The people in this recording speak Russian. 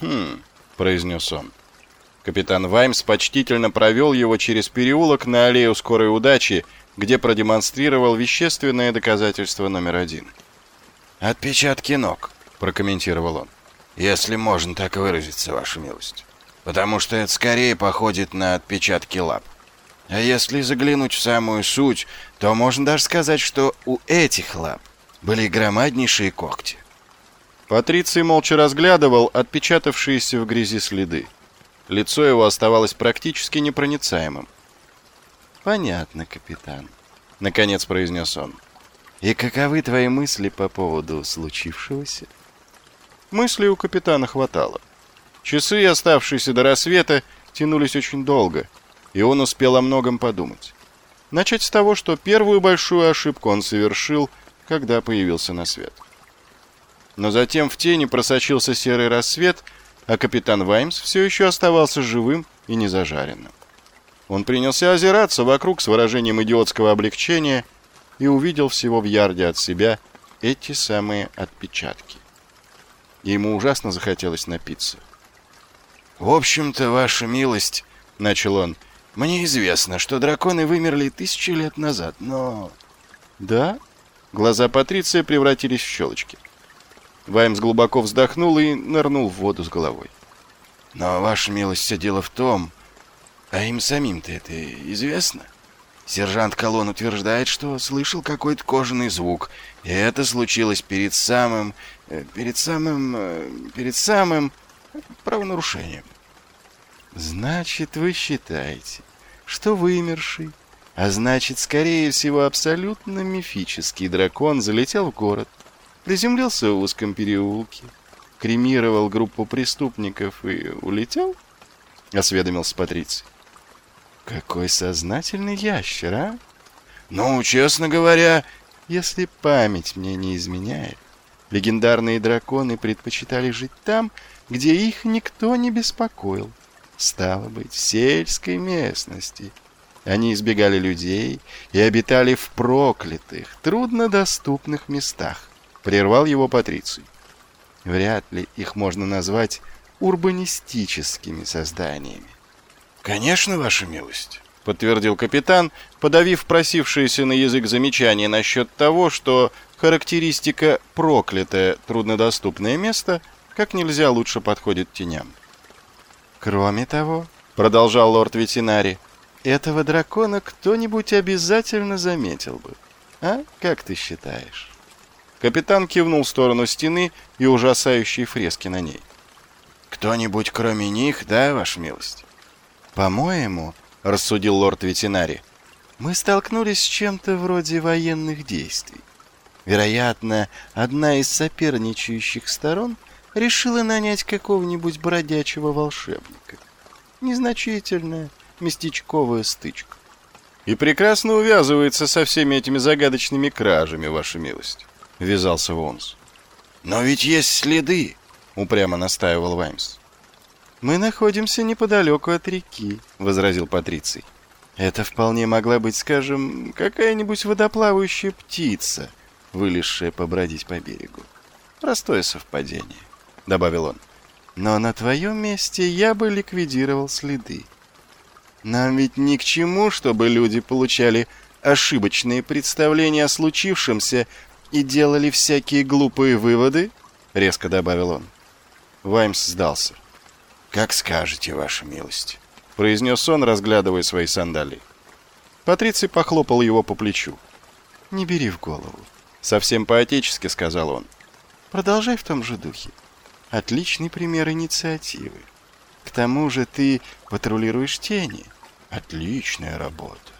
«Хм», — произнес он. Капитан Ваймс почтительно провел его через переулок на аллею скорой удачи, где продемонстрировал вещественное доказательство номер один. «Отпечатки ног», — прокомментировал он. «Если можно так выразиться, ваша милость. Потому что это скорее походит на отпечатки лап. А если заглянуть в самую суть, то можно даже сказать, что у этих лап были громаднейшие когти. Патриций молча разглядывал отпечатавшиеся в грязи следы. Лицо его оставалось практически непроницаемым. «Понятно, капитан», — наконец произнес он. «И каковы твои мысли по поводу случившегося?» Мыслей у капитана хватало. Часы, оставшиеся до рассвета, тянулись очень долго, и он успел о многом подумать. Начать с того, что первую большую ошибку он совершил, когда появился на свет. Но затем в тени просочился серый рассвет, а капитан Ваймс все еще оставался живым и незажаренным. Он принялся озираться вокруг с выражением идиотского облегчения и увидел всего в ярде от себя эти самые отпечатки. Ему ужасно захотелось напиться. «В общем-то, ваша милость», — начал он, — «мне известно, что драконы вымерли тысячи лет назад, но...» «Да?» Глаза Патриция превратились в щелочки. Ваймс глубоко вздохнул и нырнул в воду с головой. «Но, ваша милость, все дело в том, а им самим-то это известно?» Сержант Колон утверждает, что слышал какой-то кожаный звук, и это случилось перед самым... Э, перед самым... Э, перед самым правонарушением. «Значит, вы считаете, что вымерший, а значит, скорее всего, абсолютно мифический дракон залетел в город, приземлился в узком переулке, кремировал группу преступников и улетел?» — осведомился Патриций. Какой сознательный ящер, а? Ну, честно говоря, если память мне не изменяет, легендарные драконы предпочитали жить там, где их никто не беспокоил. Стало быть, в сельской местности. Они избегали людей и обитали в проклятых, труднодоступных местах. Прервал его Патриций. Вряд ли их можно назвать урбанистическими созданиями. «Конечно, ваша милость», — подтвердил капитан, подавив просившееся на язык замечание насчет того, что характеристика «проклятое труднодоступное место» как нельзя лучше подходит теням. «Кроме того», — продолжал лорд-ветеринарий, «этого дракона кто-нибудь обязательно заметил бы. А, как ты считаешь?» Капитан кивнул в сторону стены и ужасающей фрески на ней. «Кто-нибудь кроме них, да, ваша милость?» «По-моему, — рассудил лорд-ветеринарий, — мы столкнулись с чем-то вроде военных действий. Вероятно, одна из соперничающих сторон решила нанять какого-нибудь бродячего волшебника. Незначительная местечковая стычка. И прекрасно увязывается со всеми этими загадочными кражами, ваша милость, — ввязался Вонс. «Но ведь есть следы», — упрямо настаивал Ваймс. «Мы находимся неподалеку от реки», — возразил Патриций. «Это вполне могла быть, скажем, какая-нибудь водоплавающая птица, вылезшая побродить по берегу. Простое совпадение», — добавил он. «Но на твоем месте я бы ликвидировал следы. Нам ведь ни к чему, чтобы люди получали ошибочные представления о случившемся и делали всякие глупые выводы», — резко добавил он. Ваймс сдался. «Как скажете, ваша милость», — произнес он, разглядывая свои сандалии. Патриций похлопал его по плечу. «Не бери в голову», — совсем по-отечески сказал он. «Продолжай в том же духе. Отличный пример инициативы. К тому же ты патрулируешь тени. Отличная работа.